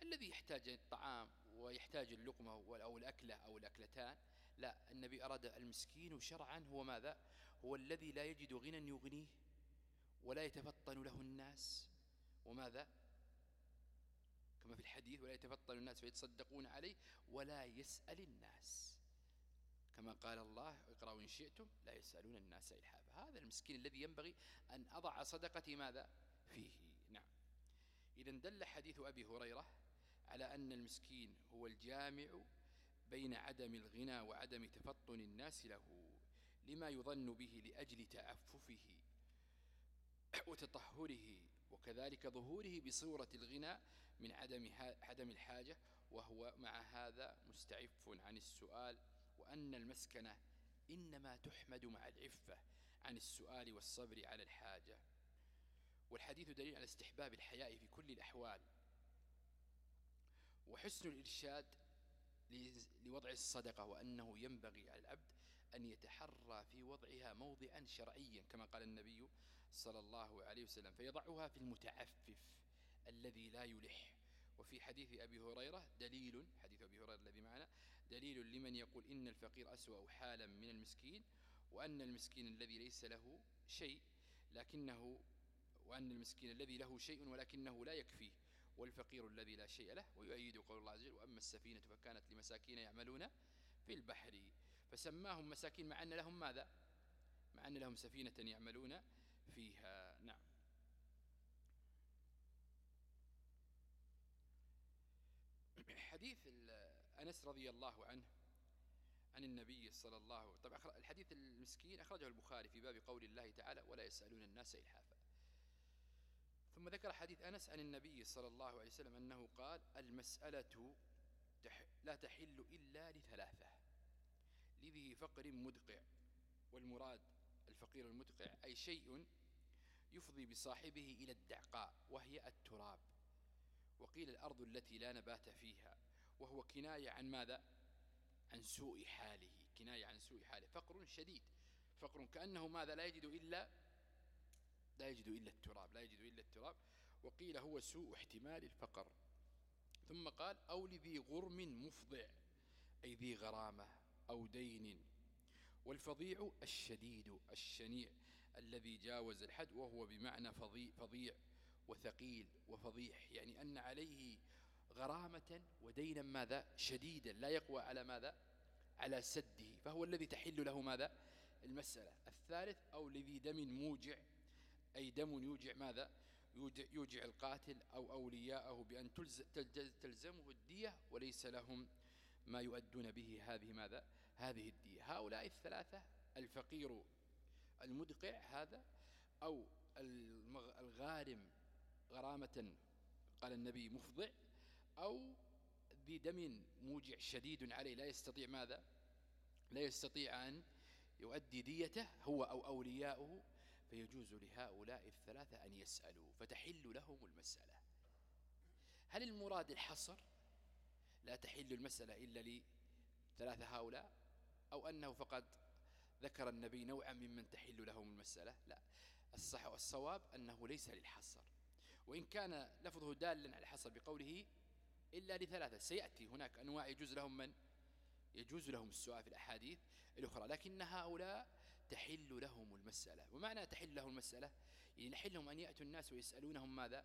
[SPEAKER 2] الذي يحتاج الطعام ويحتاج اللقمة أو الأكلة أو الأكلتان. لا النبي أراد المسكين شرعا هو ماذا؟ هو الذي لا يجد غنى يغنيه ولا يتفطن له الناس. وماذا؟ كما في الحديث ولا يتفطن الناس فيتصدقون عليه ولا يسأل الناس. كما قال الله اقرأوا إن شئتم لا يسألون الناس إلحافا. هذا المسكين الذي ينبغي أن أضع صدقتي ماذا؟ فيه. نعم. إذا دل حديث أبي هريرة على أن المسكين هو الجامع بين عدم الغنى وعدم تفطن الناس له لما يظن به لأجل تعففه وتطهره وكذلك ظهوره بصورة الغنى من عدم عدم الحاجة وهو مع هذا مستعف عن السؤال وأن المسكنة إنما تحمد مع العفة عن السؤال والصبر على الحاجة. والحديث دليل على استحباب الحياء في كل الأحوال. وحسن الإرشاد لوضع الصدقة وأنه ينبغي على العبد أن يتحرى في وضعها موضعا شرعيا كما قال النبي صلى الله عليه وسلم فيضعها في المتعفف. الذي لا يلح. وفي حديث أبي هريرة دليل حديث أبي هريرة الذي معنا دليل لمن يقول إن الفقير أسوأ حالا من المسكين وأن المسكين الذي ليس له شيء لكنه وأن المسكين الذي له شيء ولكنه لا يكفيه والفقير الذي لا شيء له. ويؤيد قول الله عز وجل وأما السفينة فكانت لمساكين يعملون في البحر. فسماهم مساكين مع أن لهم ماذا؟ مع أن لهم سفينة يعملون فيها. نعم. حديث أنس رضي الله عنه عن النبي صلى الله عليه وسلم. طبعا الحديث المسكين أخرجه البخاري في باب قول الله تعالى ولا يسألون الناس إلحافا. ثم ذكر حديث أنس عن النبي صلى الله عليه وسلم أنه قال المسألة لا تحل إلا لثلاثة لذي فقر مدقع والمراد الفقير المدقع أي شيء يفضي بصاحبه إلى الدعقاء وهي التراب. وقيل الأرض التي لا نبات فيها وهو كناية عن ماذا؟ عن سوء حاله كناية عن سوء حاله فقر شديد فقر كأنه ماذا؟ لا يجد إلا لا يجد إلا التراب لا يجد إلا التراب وقيل هو سوء احتمال الفقر. ثم قال أو لذي غرم مفضع أي ذي غرامة أو دين. والفظيع الشديد الشنيع الذي جاوز الحد وهو بمعنى فظيع وثقيل وفضيح يعني أن عليه غرامة ودينا ماذا؟ شديدا لا يقوى على ماذا؟ على سده فهو الذي تحل له ماذا؟ المسألة. الثالث أو لذي دم موجع أي دم يوجع ماذا؟ يوجع القاتل أو أولياءه بأن تلزمه الدية وليس لهم ما يؤدون به هذه ماذا؟ هذه الدية. هؤلاء الثلاثة الفقير المدقع هذا أو الغارم غرامة قال النبي مفضع أو ذي دم موجع شديد عليه. لا يستطيع ماذا؟ لا يستطيع أن يؤدي ديته هو أو أولياؤه فيجوز لهؤلاء الثلاثة أن يسألوا فتحل لهم المسألة. هل المراد الحصر؟ لا تحل المسألة إلا لثلاثة هؤلاء؟ أو أنه فقط ذكر النبي نوعا ممن تحل لهم المسألة؟ لا. الصح والصواب أنه ليس للحصر. وإن كان لفظه دالا على الحصر بقوله إلا لثلاثة. سيأتي هناك أنواع يجوز لهم من؟ يجوز لهم السؤال في الأحاديث الأخرى لكن هؤلاء تحل لهم المسألة. ومعنى تحل لهم المسألة؟ يعني نحلهم أن يأتوا الناس ويسألونهم ماذا؟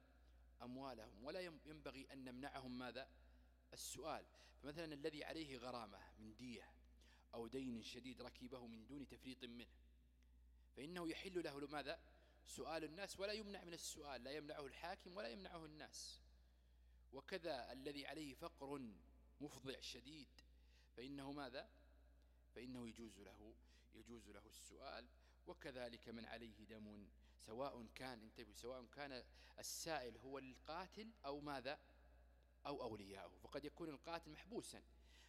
[SPEAKER 2] أموالهم. ولا ينبغي أن نمنعهم ماذا؟ السؤال. فمثلا الذي عليه غرامة من دية أو دين شديد ركبه من دون تفريط منه فإنه يحل له ماذا؟ سؤال الناس ولا يمنع من السؤال لا يمنعه الحاكم ولا يمنعه الناس. وكذا الذي عليه فقر مفضع شديد فإنه ماذا؟ فإنه يجوز له يجوز له السؤال. وكذلك من عليه دم سواء كان انتبه سواء كان السائل هو القاتل أو ماذا؟ أو أولياءه. فقد يكون القاتل محبوسا.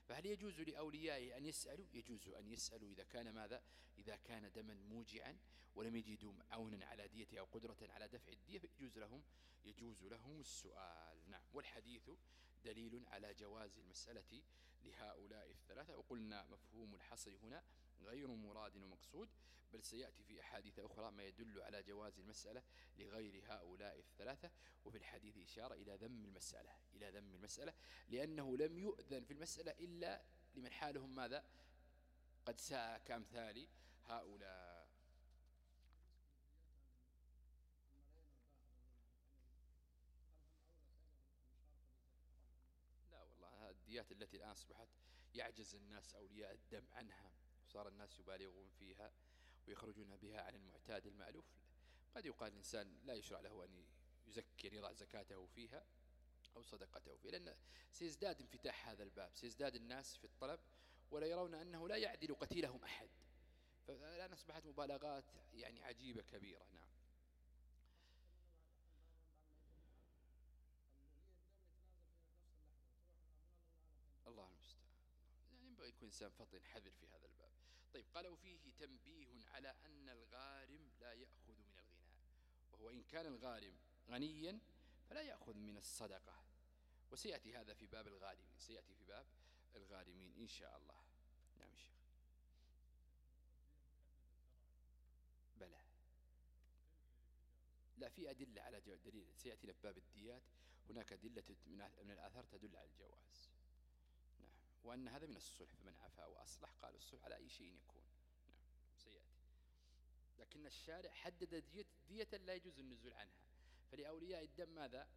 [SPEAKER 2] فهل يجوز لأوليائه أن يسألوا؟ يجوز أن يسألوا إذا كان ماذا؟ إذا كان دما موجعا ولم يجدوا عونا على ديته أو قدرة على دفع الدية فيجوز لهم يجوز لهم السؤال. نعم. والحديث دليل على جواز المسألة لهؤلاء الثلاثة. وقلنا مفهوم الحصر هنا غير مراد ومقصود بل سيأتي في أحاديث أخرى ما يدل على جواز المسألة لغير هؤلاء الثلاثة وفي الحديث إشارة إلى ذم المسألة إلى ذم المسألة لأنه لم يؤذن في المسألة إلا لمن حالهم ماذا؟ قد ساء كأمثال هؤلاء. لا والله الديات التي الآن أصبحت يعجز الناس أولياء الدم عنها. صار الناس يبالغون فيها ويخرجون بها عن المعتاد المألوف. قد يقال الإنسان لا يشرع له أن يزكي يضع زكاته فيها أو صدقته فيها لأن سيزداد انفتاح هذا الباب سيزداد الناس في الطلب ولا يرون أنه لا يعدل قتيلهم أحد. فالآن أصبحت مبالغات يعني عجيبة كبيرة. نعم. الله المستعان. يعني ينبغي يكون إنسان فطن حذر في هذا الباب. طيب قال وفيه تنبيه على أن الغارم لا يأخذ من الغناء. وهو إن كان الغارم غنيا فلا يأخذ من الصدقة. وسيأتي هذا في باب الغارمين. سيأتي في باب الغارمين إن شاء الله. نعم شيخ. بلى. لا في أدلة على دليل. سيأتي باب الديات. هناك أدلة من الآثار تدل على الجواز. وأن هذا من الصلح فمن عفا وأصلح قال الصلح على أي شيء يكون. نعم سيأتي. لكن الشارع حدد دية, دية لا يجوز النزول عنها. فلأولياء الدم ماذا؟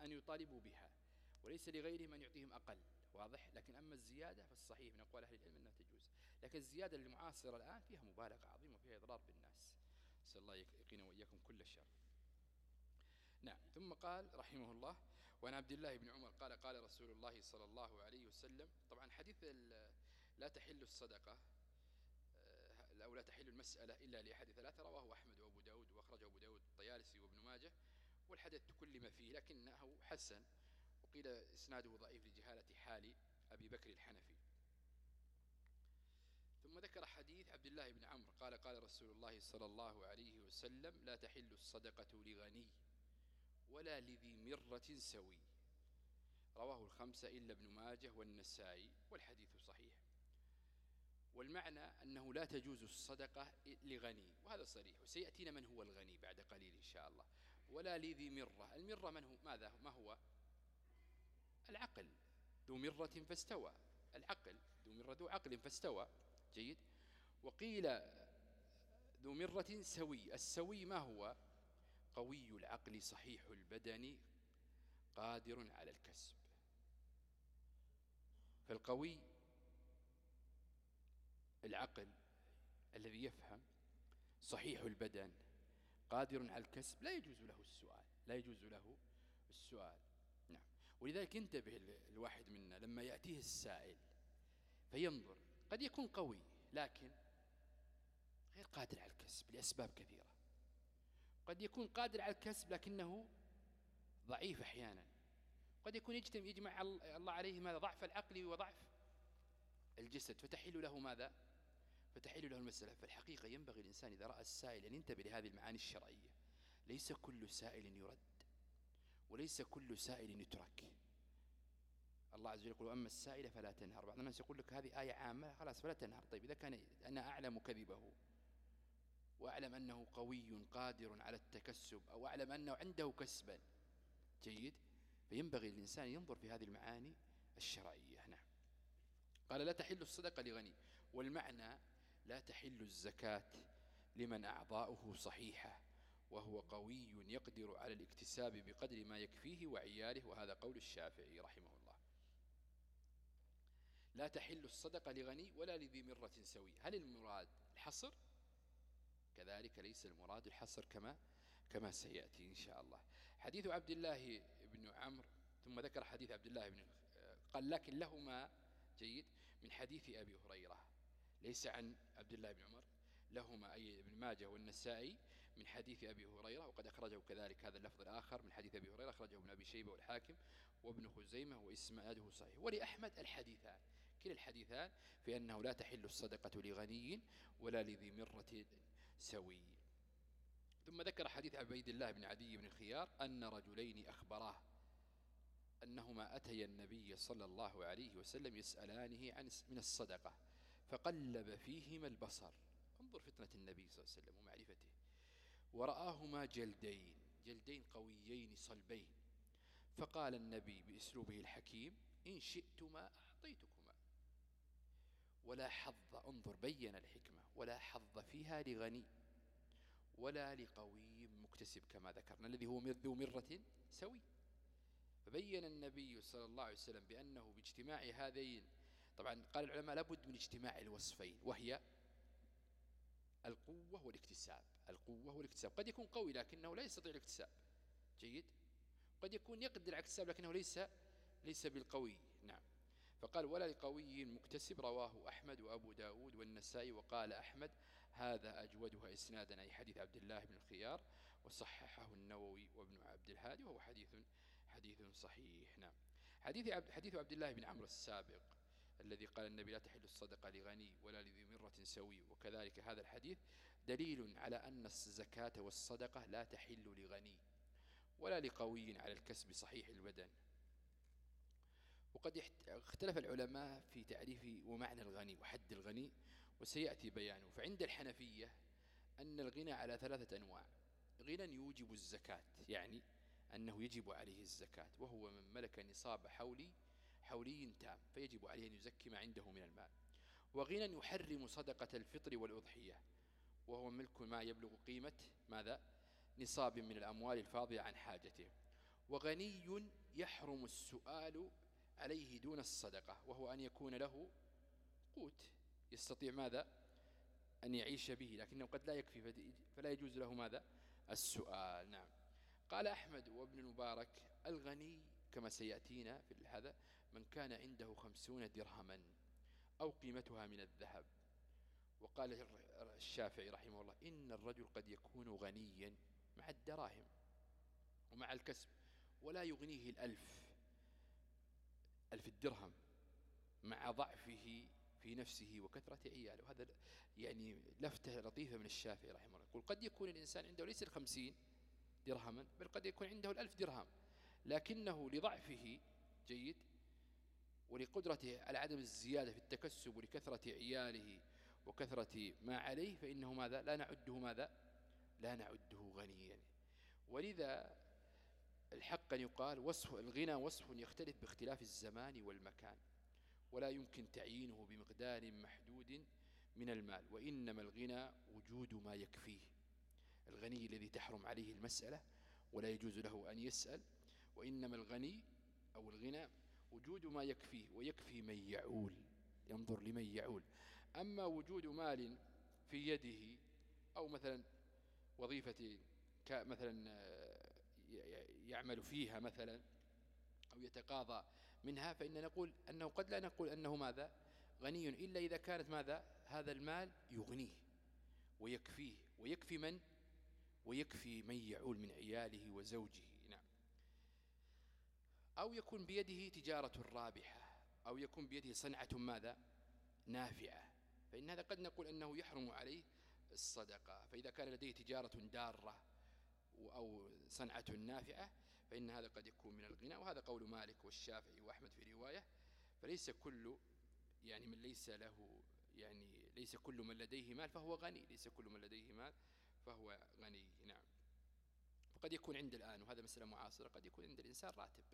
[SPEAKER 2] أن يطالبوا بها وليس لغيرهم أن يعطيهم أقل. واضح؟ لكن أما الزيادة فالصحيح من أقوال أهل العلم أنها تجوز. لكن الزيادة المعاصرة الآن فيها مبالغة عظيمة وفيها إضرار بالناس. نسأل الله يقينا وإياكم كل الشر نعم ثم قال رحمه الله وعن عبد الله بن عمر قال قال رسول الله صلى الله عليه وسلم طبعا حديث لا تحل الصدقة آه، أو لا تحل المسألة إلا لأحد ثلاثة رواه أحمد وأبو داود وأخرجه أبو داود الطيالسي وابن ماجه والحدث تكلم فيه لكنه حسن وقيل إسناده ضعيف لجهالة حال أبي بكر الحنفي. ثم ذكر حديث عبد الله بن عمرو قال قال رسول الله صلى الله عليه وسلم لا تحل الصدقة لغني. ولا لذي مرة سوي. رواه الخمسة إلا ابن ماجه والنسائي والحديث صحيح. والمعنى أنه لا تجوز الصدقة لغني وهذا صريح. وسيأتينا من هو الغني بعد قليل إن شاء الله. ولا لذي مرة. المرة من هو؟ ماذا؟ ما هو؟ العقل. ذو مرة فاستوى. العقل. ذو مرة ذو عقل فاستوى. جيد. وقيل ذو مرة سوي. السوي ما هو؟ قوي العقل صحيح البدن قادر على الكسب. فالقوي العقل الذي يفهم صحيح البدن قادر على الكسب لا يجوز له السؤال لا يجوز له السؤال. نعم. ولذلك انتبه الواحد منا لما يأتيه السائل فينظر قد يكون قوي لكن غير قادر على الكسب لأسباب كثيرة. قد يكون قادر على الكسب لكنه ضعيف أحيانا. قد يكون يجتمع يجمع الله عليه ماذا؟ ضعف العقل وضعف الجسد. فتحل له ماذا؟ فتحل له المسألة. فالحقيقة ينبغي الإنسان إذا رأى السائل أن ينتبه لهذه المعاني الشرعية. ليس كل سائل يرد وليس كل سائل يترك. الله عز وجل يقول أما السائل فلا تنهر. بعض الناس يقول لك هذه آية عامة خلاص فلا تنهر. طيب إذا كان أنا أعلم كذبه وأعلم أنه قوي قادر على التكسب أو أعلم أنه عنده كسبا. جيد؟ فينبغي الإنسان ينظر في هذه المعاني الشرعية. نعم. قال لا تحل الصدقة لغني. والمعنى لا تحل الزكاة لمن أعضاؤه صحيحة. وهو قوي يقدر على الاكتساب بقدر ما يكفيه وعياله. وهذا قول الشافعي رحمه الله. لا تحل الصدقة لغني ولا لذي مرة سوي هل المراد الحصر؟ كذلك ليس المراد الحصر كما كما سيأتي إن شاء الله. حديث عبد الله بن عمرو ثم ذكر حديث عبد الله بن قال لكن لهما جيد من حديث أبي هريرة. ليس عن عبد الله بن عمر لهما أي ابن ماجه والنسائي من حديث أبي هريرة وقد أخرجه كذلك هذا اللفظ الآخر من حديث أبي هريرة أخرجه ابن أبي شيبة والحاكم وابن خزيمة وإسماده صحيح. ولأحمد الحديثان كلا الحديثان في أنه لا تحل الصدقة لغني ولا لذي مرة سوي. ثم ذكر حديث عبيد الله بن عدي بن الخيار أن رجلين أخبراه أنهما أتيا النبي صلى الله عليه وسلم يسألانه عن من الصدقة فقلب فيهما البصر. انظر فتنة النبي صلى الله عليه وسلم ومعرفته. ورآهما جلدين جلدين قويين صلبين. فقال النبي بأسلوبه الحكيم إن شئتما أعطيتكما. ولا حظ انظر بين الحكمة. ولا حظ فيها لغني ولا لقوي مكتسب كما ذكرنا الذي هو ذو مرة سوي. فبين النبي صلى الله عليه وسلم بأنه باجتماع هذين. طبعا قال العلماء لابد من اجتماع الوصفين وهي القوة والاكتساب. القوة والاكتساب. قد يكون قوي لكنه لا يستطيع الاكتساب. جيد؟ قد يكون يقدر على الاكتساب لكنه ليس ليس بالقوي. فقال ولا لقوي مكتسب رواه أحمد وأبو داود والنسائي وقال أحمد هذا أجودها إسنادا أي حديث عبد الله بن الخيار وصححه النووي وابن عبد الهادي وهو حديث حديث صحيح. نعم. حديث عبد حديث عبد الله بن عمرو السابق الذي قال النبي لا تحل الصدقة لغني ولا لذي مرة سوي. وكذلك هذا الحديث دليل على أن الزكاة والصدقة لا تحل لغني ولا لقوي على الكسب صحيح البدن. وقد اختلف العلماء في تعريف ومعنى الغني وحد الغني وسيأتي بيانه. فعند الحنفية أن الغنى على ثلاثة أنواع. غنى يوجب الزكاة يعني أنه يجب عليه الزكاة وهو من ملك نصاب حولي حولي تام فيجب عليه أن يزكي ما عنده من المال. وغنى يحرم صدقة الفطر والأضحية وهو ملك ما يبلغ قيمة ماذا؟ نصاب من الأموال الفاضية عن حاجته. وغني يحرم السؤال عليه دون الصدقة وهو أن يكون له قوت. يستطيع ماذا؟ أن يعيش به لكنه قد لا يكفي فلا يجوز له ماذا؟ السؤال. نعم. قال أحمد وابن المبارك الغني كما سيأتينا في هذا من كان عنده خمسون درهما أو قيمتها من الذهب. وقال الشافعي رحمه الله إن الرجل قد يكون غنيا مع الدراهم ومع الكسب ولا يغنيه الألف. ألف الدرهم مع ضعفه في نفسه وكثرة عياله. هذا يعني لفتة لطيفة من الشافعي رحمه الله. يقول قد يكون الإنسان عنده ليس الخمسين درهما بل قد يكون عنده الألف درهم لكنه لضعفه جيد ولقدرته على عدم الزيادة في التكسب ولكثرة عياله وكثرة ما عليه فإنه ماذا؟ لا نعده ماذا؟ لا نعده غنيا. ولذا الحق أن يقال وصف الغنى وصف يختلف باختلاف الزمان والمكان ولا يمكن تعيينه بمقدار محدود من المال وإنما الغنى وجود ما يكفيه. الغني الذي تحرم عليه المسألة ولا يجوز له أن يسأل وإنما الغني أو الغنى وجود ما يكفيه ويكفي من يعول ينظر لمن يعول. أما وجود مال في يده أو مثلا وظيفة مثلا آه، يعمل فيها مثلا أو يتقاضى منها فإن نقول أنه قد لا نقول أنه ماذا؟ غني إلا إذا كانت ماذا؟ هذا المال يغنيه ويكفيه. ويكفي من؟ ويكفي من يعول من عياله وزوجه. نعم. أو يكون بيده تجارة رابحة أو يكون بيده صنعة ماذا؟ نافعة. فإن هذا قد نقول أنه يحرم عليه الصدقة. فإذا كان لديه تجارة دارة أو صنعة نافعة فإن هذا قد يكون من الغنى. وهذا قول مالك والشافعي وأحمد في رواية. فليس كل يعني من ليس له يعني ليس كل من لديه مال فهو غني. ليس كل من لديه مال فهو غني. نعم. وقد يكون عند الآن وهذا مسألة معاصرة قد يكون عند الإنسان راتب.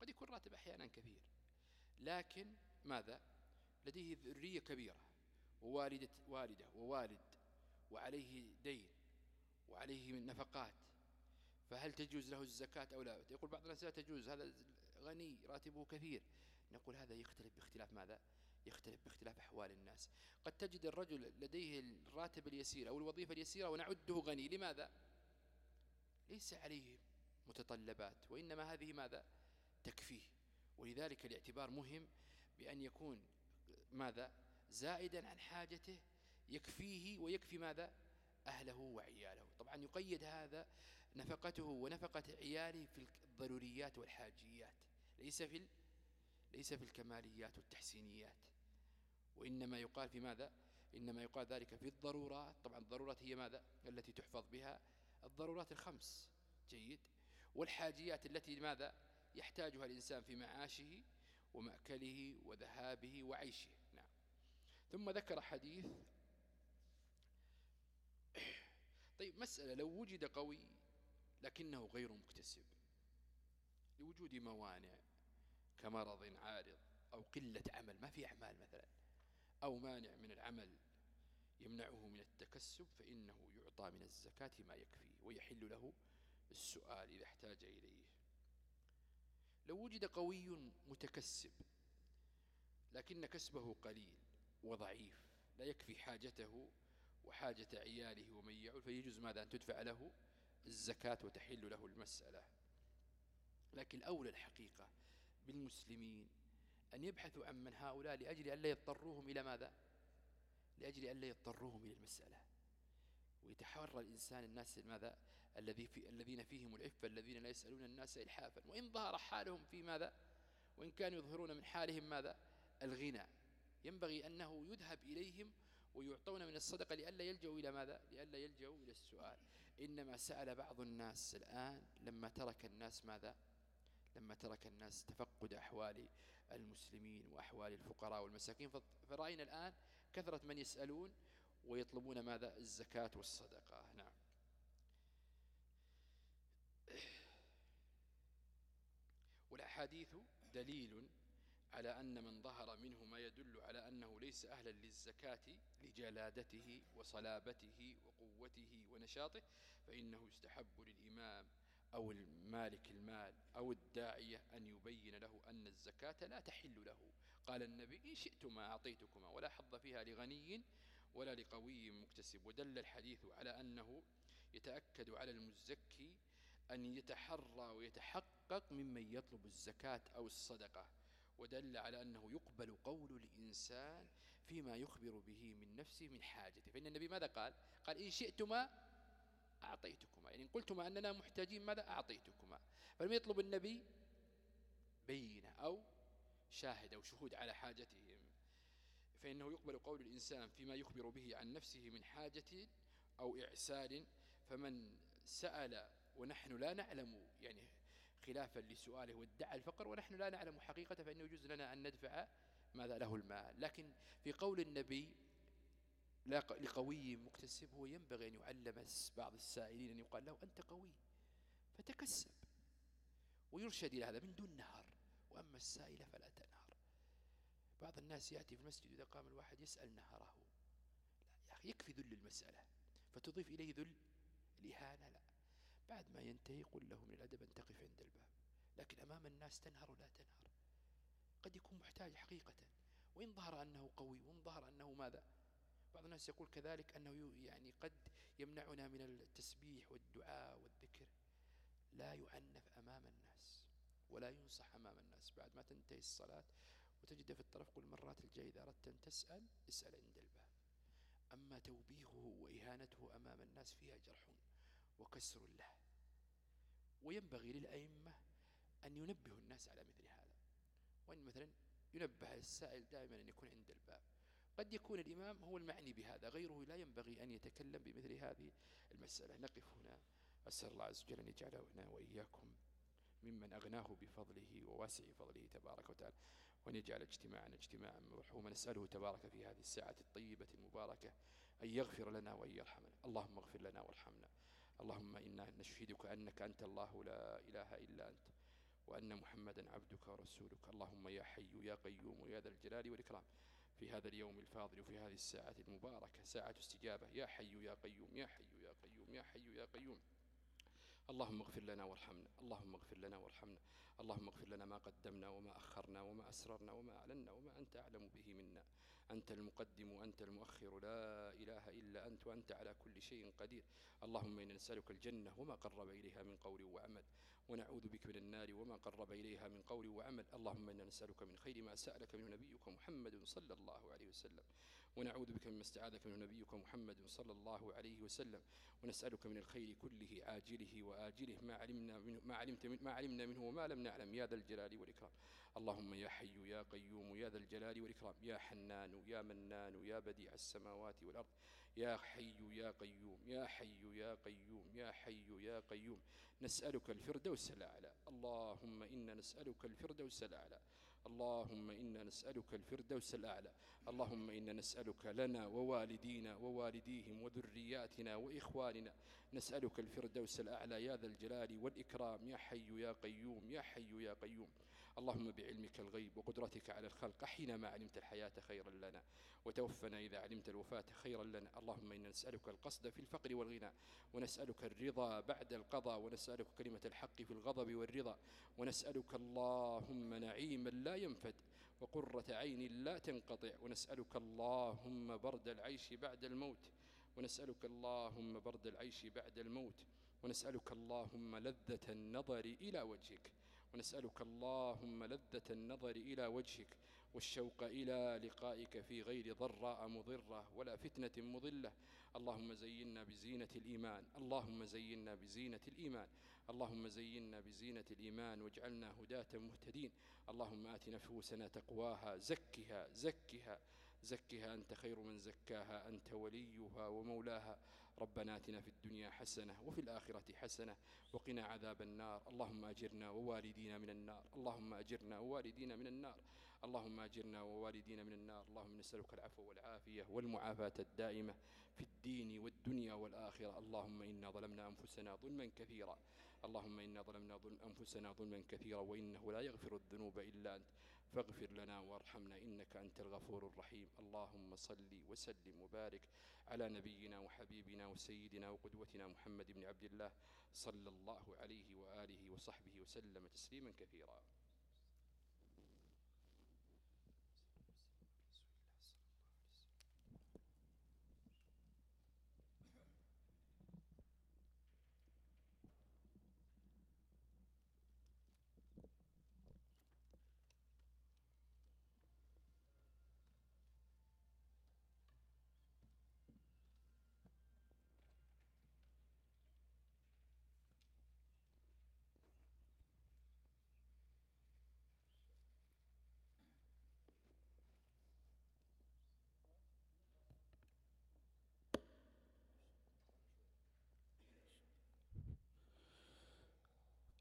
[SPEAKER 2] قد يكون راتب أحيانا كثير لكن ماذا؟ لديه ذرية كبيرة ووالدة والدة ووالد وعليه دين. وعليه من نفقات فهل تجوز له الزكاة أو لا؟ يقول بعض الناس لا تجوز هذا غني راتبه كثير. نقول هذا يختلف باختلاف ماذا؟ يختلف باختلاف أحوال الناس. قد تجد الرجل لديه الراتب اليسير أو الوظيفة اليسيرة ونعده غني لماذا؟ ليس عليه متطلبات وإنما هذه ماذا؟ تكفيه. ولذلك الاعتبار مهم بأن يكون ماذا؟ زائدا عن حاجته يكفيه ويكفي ماذا؟ أهله وعياله. طبعا يقيد هذا نفقته ونفقة عياله في الضروريات والحاجيات. ليس في ليس في الكماليات والتحسينيات. وإنما يقال في ماذا؟ إنما يقال ذلك في الضرورات. طبعا الضرورات هي ماذا؟ التي تحفظ بها الضرورات الخمس. جيد. والحاجيات التي ماذا؟ يحتاجها الإنسان في معاشه ومأكله وذهابه وعيشه. نعم. ثم ذكر حديث طيب مسألة لو وجد قوي لكنه غير مكتسب لوجود موانع كمرض عارض أو قلة عمل ما في أعمال مثلا أو مانع من العمل يمنعه من التكسب فإنه يعطى من الزكاة ما يكفيه ويحل له السؤال إذا احتاج إليه. لو وجد قوي متكسب لكن كسبه قليل وضعيف لا يكفي حاجته وحاجة عياله ومن يعول فيجوز ماذا؟ أن تدفع له الزكاة وتحل له المسألة. لكن الأولى الحقيقة بالمسلمين أن يبحثوا عن من هؤلاء لأجل أن لا يضطروهم إلى ماذا؟ لأجل أن لا يضطروهم إلى المسألة. ويتحرى الإنسان الناس ماذا؟ الذي في الذين فيهم العفة الذين لا يسألون الناس إلحافا. وإن ظهر حالهم في ماذا؟ وإن كانوا يظهرون من حالهم ماذا؟ الغنى. ينبغي أنه يذهب إليهم ويعطون من الصدقة لئلا يلجأوا إلى ماذا؟ لئلا يلجأوا إلى السؤال. إنما سأل بعض الناس الآن لما ترك الناس ماذا؟ لما ترك الناس تفقد أحوال المسلمين وأحوال الفقراء والمساكين. فرأينا الآن كثرة من يسألون ويطلبون ماذا؟ الزكاة والصدقة. نعم. والأحاديث دليل على أن من ظهر منه ما يدل على أنه ليس أهلا للزكاة لجلادته وصلابته وقوته ونشاطه فإنه يستحب للإمام أو المالك المال أو الداعية أن يبين له أن الزكاة لا تحل له. قال النبي إن شئتما أعطيتكما ولا حظ فيها لغني ولا لقوي مكتسب. ودل الحديث على أنه يتأكد على المزكي أن يتحرى ويتحقق ممن يطلب الزكاة أو الصدقة. ودل على أنه يقبل قول الإنسان فيما يخبر به من نفسه من حاجته. فإن النبي ماذا قال؟ قال إن شئتما أعطيتكما. يعني إن قلتما أننا محتاجين ماذا؟ أعطيتكما. فلم يطلب النبي بينة أو شاهد أو شهود على حاجتهم. فإنه يقبل قول الإنسان فيما يخبر به عن نفسه من حاجة أو إعسال. فمن سأل ونحن لا نعلم يعني خلافا لسؤاله وادعى الفقر ونحن لا نعلم حقيقة فإنه يجوز لنا أن ندفع ماذا له المال. لكن في قول النبي لقوي مكتسب هو ينبغي أن يعلم بعض السائلين أن يقال له أنت قوي فتكسب ويرشد إلى هذا من دون نهر. وأما السائل فلا تنهر. بعض الناس يأتي في المسجد إذا قام الواحد يسأل نهره. لا يا أخي يكفي ذل المسألة فتضيف إليه ذل الإهانة. لا بعد ما ينتهي قل له من الأدب أن تقف عند الباب. لكن أمام الناس تنهر ولا تنهر. قد يكون محتاج حقيقة. وإن ظهر أنه قوي وإن ظهر أنه ماذا؟ بعض الناس يقول كذلك أنه يعني قد يمنعنا من التسبيح والدعاء والذكر. لا يعنف أمام الناس ولا ينصح أمام الناس. بعد ما تنتهي الصلاة وتجد في الطرف كل مرات الجاي إذا أردت أن تسأل اسأل عند الباب. أما توبيخه وإهانته أمام الناس فيها جرح وكسر له وينبغي للأئمة أن ينبهوا الناس على مثل هذا. وأن مثلا ينبه السائل دائما أن يكون عند الباب. قد يكون الإمام هو المعني بهذا. غيره لا ينبغي أن يتكلم بمثل هذه المسألة. نقف هنا. أسأل الله عز وجل أن يجعلنا وإياكم ممن أغناه بفضله وواسع فضله تبارك وتعالى. وأن يجعل اجتماعنا اجتماعا مرحوما. نسأله تبارك في هذه الساعة الطيبة المباركة أن يغفر لنا وأن يرحمنا. اللهم اغفر لنا وارحمنا. اللهم إنا نشهدك أنك أنت الله لا إله إلا أنت وأن محمدا عبدك ورسولك. اللهم يا حي يا قيوم يا ذا الجلال والإكرام. في هذا اليوم الفاضل وفي هذه الساعة المباركة ساعة استجابة. يا حي يا قيوم يا حي يا قيوم يا حي يا قيوم. اللهم اغفر لنا وارحمنا. اللهم اغفر لنا وارحمنا. اللهم اغفر لنا ما قدمنا وما أخرنا وما أسررنا وما أعلنا وما أنت أعلم به منا. أنت المقدم وأنت المؤخر لا إله إلا أنت وأنت على كل شيء قدير. اللهم إنا نسألك الجنة وما قرب إليها من قول وعمل. ونعوذ بك من النار وما قرب إليها من قول وعمل. اللهم إنا نسألك من خير ما سألك منه نبيك محمد صلى الله عليه وسلم. ونعوذ بك مما استعاذك منه نبيك محمد صلى الله عليه وسلم. ونسألك من الخير كله عاجله وآجله. ما علمنا منه ما علمت من ما علمنا منه وما لم نعلم. يا ذا الجلال والإكرام. اللهم يا حي يا قيوم يا ذا الجلال والإكرام. يا حنان يا منان يا بديع السماوات والأرض. يا حي يا قيوم يا حي يا قيوم يا حي يا قيوم. نسألك الفردوس الأعلى. اللهم إنا نسألك الفردوس الأعلى. اللهم إنا نسألك الفردوس الأعلى. اللهم إنا نسألك لنا ووالدينا ووالديهم وذرياتنا وإخواننا. نسألك الفردوس الأعلى يا ذا الجلال والإكرام. يا حي يا قيوم يا حي يا قيوم. اللهم بعلمك الغيب وقدرتك على الخلق حينما علمت الحياة خيرا لنا وتوفنا إذا علمت الوفاة خيرا لنا. اللهم إنا نسألك القصد في الفقر والغنى ونسألك الرضا بعد القضاء ونسألك كلمة الحق في الغضب والرضا ونسألك اللهم نعيما لا ينفد وقرة عين لا تنقطع ونسألك اللهم برد العيش بعد الموت ونسألك اللهم برد العيش بعد الموت ونسألك اللهم لذة النظر إلى وجهك. ونسألك اللهم لذة النظر إلى وجهك والشوق إلى لقائك في غير ضراء مضرة ولا فتنة مضلة. اللهم زينا بزينة الإيمان. اللهم زينا بزينة الإيمان. اللهم زينا بزينة الإيمان واجعلنا هداة مهتدين. اللهم آت نفوسنا تقواها زكها زكها زكها أنت خير من زكاها أنت وليها ومولاها. ربنا آتنا في الدنيا حسنة وفي الآخرة حسنة وقنا عذاب النار. اللهم أجرنا ووالدينا من النار. اللهم أجرنا ووالدينا من النار. اللهم أجرنا ووالدينا من النار. اللهم نسألك العفو والعافية والمعافاة الدائمة في الدين والدنيا والآخرة. اللهم إنا ظلمنا أنفسنا ظلما كثيرا. اللهم إنا ظلمنا ظلم أنفسنا ظلما كثيرا وإنه لا يغفر الذنوب إلا أنت. فاغفر لنا وارحمنا إنك أنت الغفور الرحيم. اللهم صل وسلم وبارك على نبينا وحبيبنا وسيدنا وقدوتنا محمد بن عبد الله صلى الله عليه وآله وصحبه وسلم تسليما كثيرا.